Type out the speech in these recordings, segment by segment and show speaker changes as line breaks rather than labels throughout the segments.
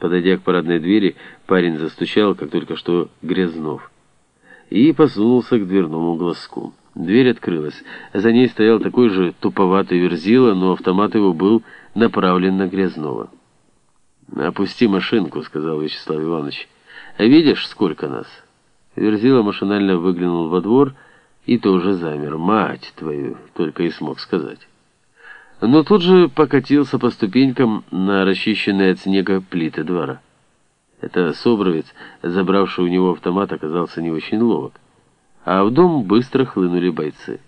Подойдя к парадной двери, парень застучал, как только что Грязнов, и посунулся к дверному глазку. Дверь открылась. За ней стоял такой же туповатый верзила, но автомат его был направлен на Грязнова. «Опусти машинку», — сказал Вячеслав Иванович. «А видишь, сколько нас?» Верзила машинально выглянул во двор и тоже замер. «Мать твою!» — только и смог сказать но тут же покатился по ступенькам на расчищенные от снега плиты двора. Это Собровец, забравший у него автомат, оказался не очень ловок. А в дом быстро хлынули бойцы.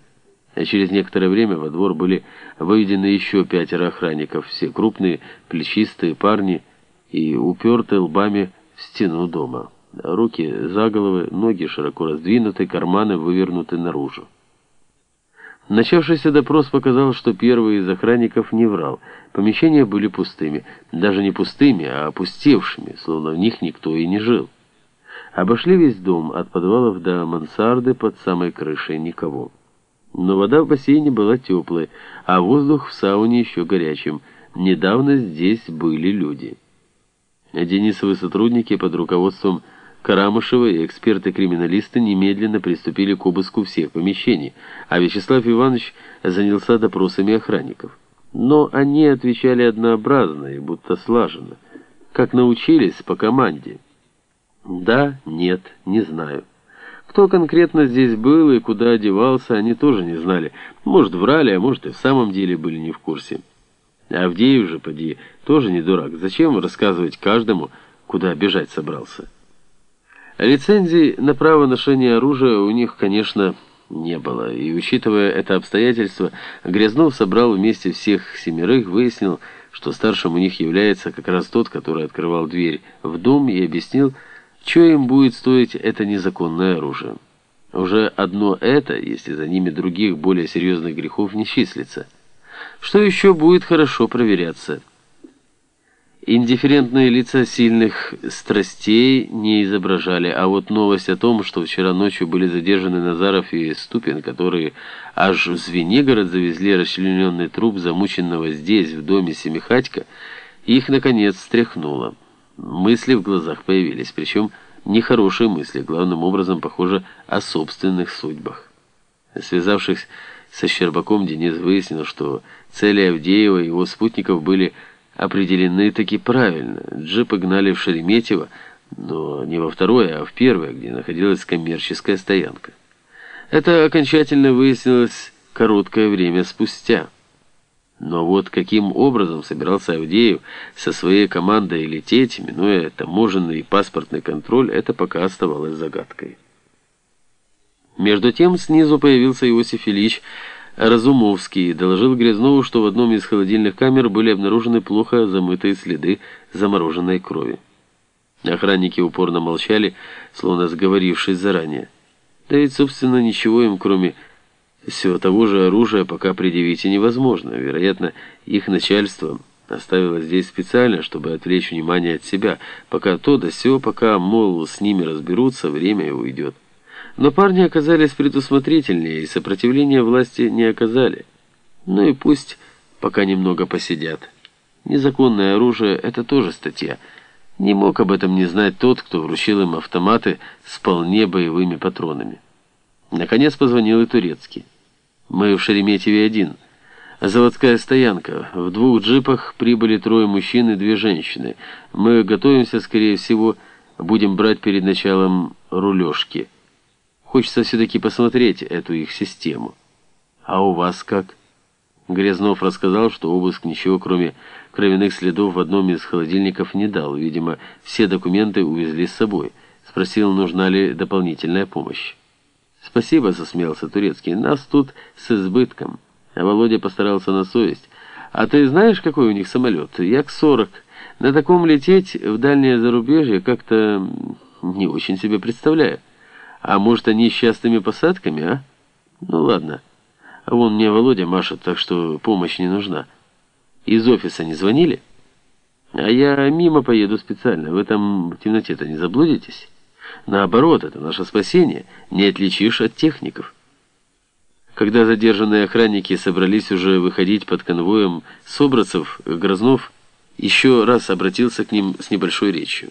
А через некоторое время во двор были выведены еще пятеро охранников, все крупные, плечистые парни и упертые лбами в стену дома. Руки за головы, ноги широко раздвинуты, карманы вывернуты наружу. Начавшийся допрос показал, что первый из охранников не врал. Помещения были пустыми. Даже не пустыми, а опустевшими, словно в них никто и не жил. Обошли весь дом, от подвалов до мансарды под самой крышей никого. Но вода в бассейне была теплой, а воздух в сауне еще горячим. Недавно здесь были люди. Денисовы сотрудники под руководством Карамышева и эксперты-криминалисты немедленно приступили к обыску всех помещений, а Вячеслав Иванович занялся допросами охранников. Но они отвечали однообразно и будто слаженно, как научились по команде. Да, нет, не знаю. Кто конкретно здесь был и куда одевался, они тоже не знали. Может, врали, а может, и в самом деле были не в курсе. Авдеев же, поди, тоже не дурак. Зачем рассказывать каждому, куда бежать собрался? Лицензий на право ношения оружия у них, конечно, не было, и, учитывая это обстоятельство, Грязнов собрал вместе всех семерых, выяснил, что старшим у них является как раз тот, который открывал дверь в дом и объяснил, что им будет стоить это незаконное оружие. Уже одно это, если за ними других более серьезных грехов не числится. Что еще будет хорошо проверяться – Индифферентные лица сильных страстей не изображали, а вот новость о том, что вчера ночью были задержаны Назаров и Ступин, которые аж в Звенигород завезли расчлененный труп замученного здесь, в доме Семихатька, их, наконец, встряхнуло. Мысли в глазах появились, причем нехорошие мысли, главным образом, похоже, о собственных судьбах. Связавшись со Щербаком, Денис выяснил, что цели Авдеева и его спутников были определены таки правильно. Джипы гнали в Шереметьево, но не во второе, а в первое, где находилась коммерческая стоянка. Это окончательно выяснилось короткое время спустя. Но вот каким образом собирался Авдеев со своей командой лететь, минуя таможенный и паспортный контроль, это пока оставалось загадкой. Между тем снизу появился Иосиф Ильич Разумовский доложил Грязнову, что в одном из холодильных камер были обнаружены плохо замытые следы замороженной крови. Охранники упорно молчали, словно сговорившись заранее. Да ведь, собственно, ничего им, кроме всего того же оружия, пока предъявить и невозможно. Вероятно, их начальство оставило здесь специально, чтобы отвлечь внимание от себя, пока то да сё, пока, мол, с ними разберутся, время уйдет. Но парни оказались предусмотрительнее и сопротивления власти не оказали. Ну и пусть пока немного посидят. Незаконное оружие – это тоже статья. Не мог об этом не знать тот, кто вручил им автоматы с вполне боевыми патронами. Наконец позвонил и Турецкий. «Мы в Шереметьеве один. Заводская стоянка. В двух джипах прибыли трое мужчин и две женщины. Мы готовимся, скорее всего, будем брать перед началом рулежки». Хочется все-таки посмотреть эту их систему. А у вас как? Грязнов рассказал, что обыск ничего, кроме кровяных следов в одном из холодильников не дал. Видимо, все документы увезли с собой. Спросил, нужна ли дополнительная помощь. «Спасибо», — засмеялся Турецкий. «Нас тут с избытком». А Володя постарался на совесть. «А ты знаешь, какой у них самолет? Як-40. На таком лететь в дальнее зарубежье как-то не очень себе представляю». А может, они с частыми посадками, а? Ну ладно. Вон мне Володя машет, так что помощь не нужна. Из офиса не звонили? А я мимо поеду специально. Вы там в темноте-то не заблудитесь? Наоборот, это наше спасение. Не отличишь от техников. Когда задержанные охранники собрались уже выходить под конвоем Собрацев, Грознов еще раз обратился к ним с небольшой речью.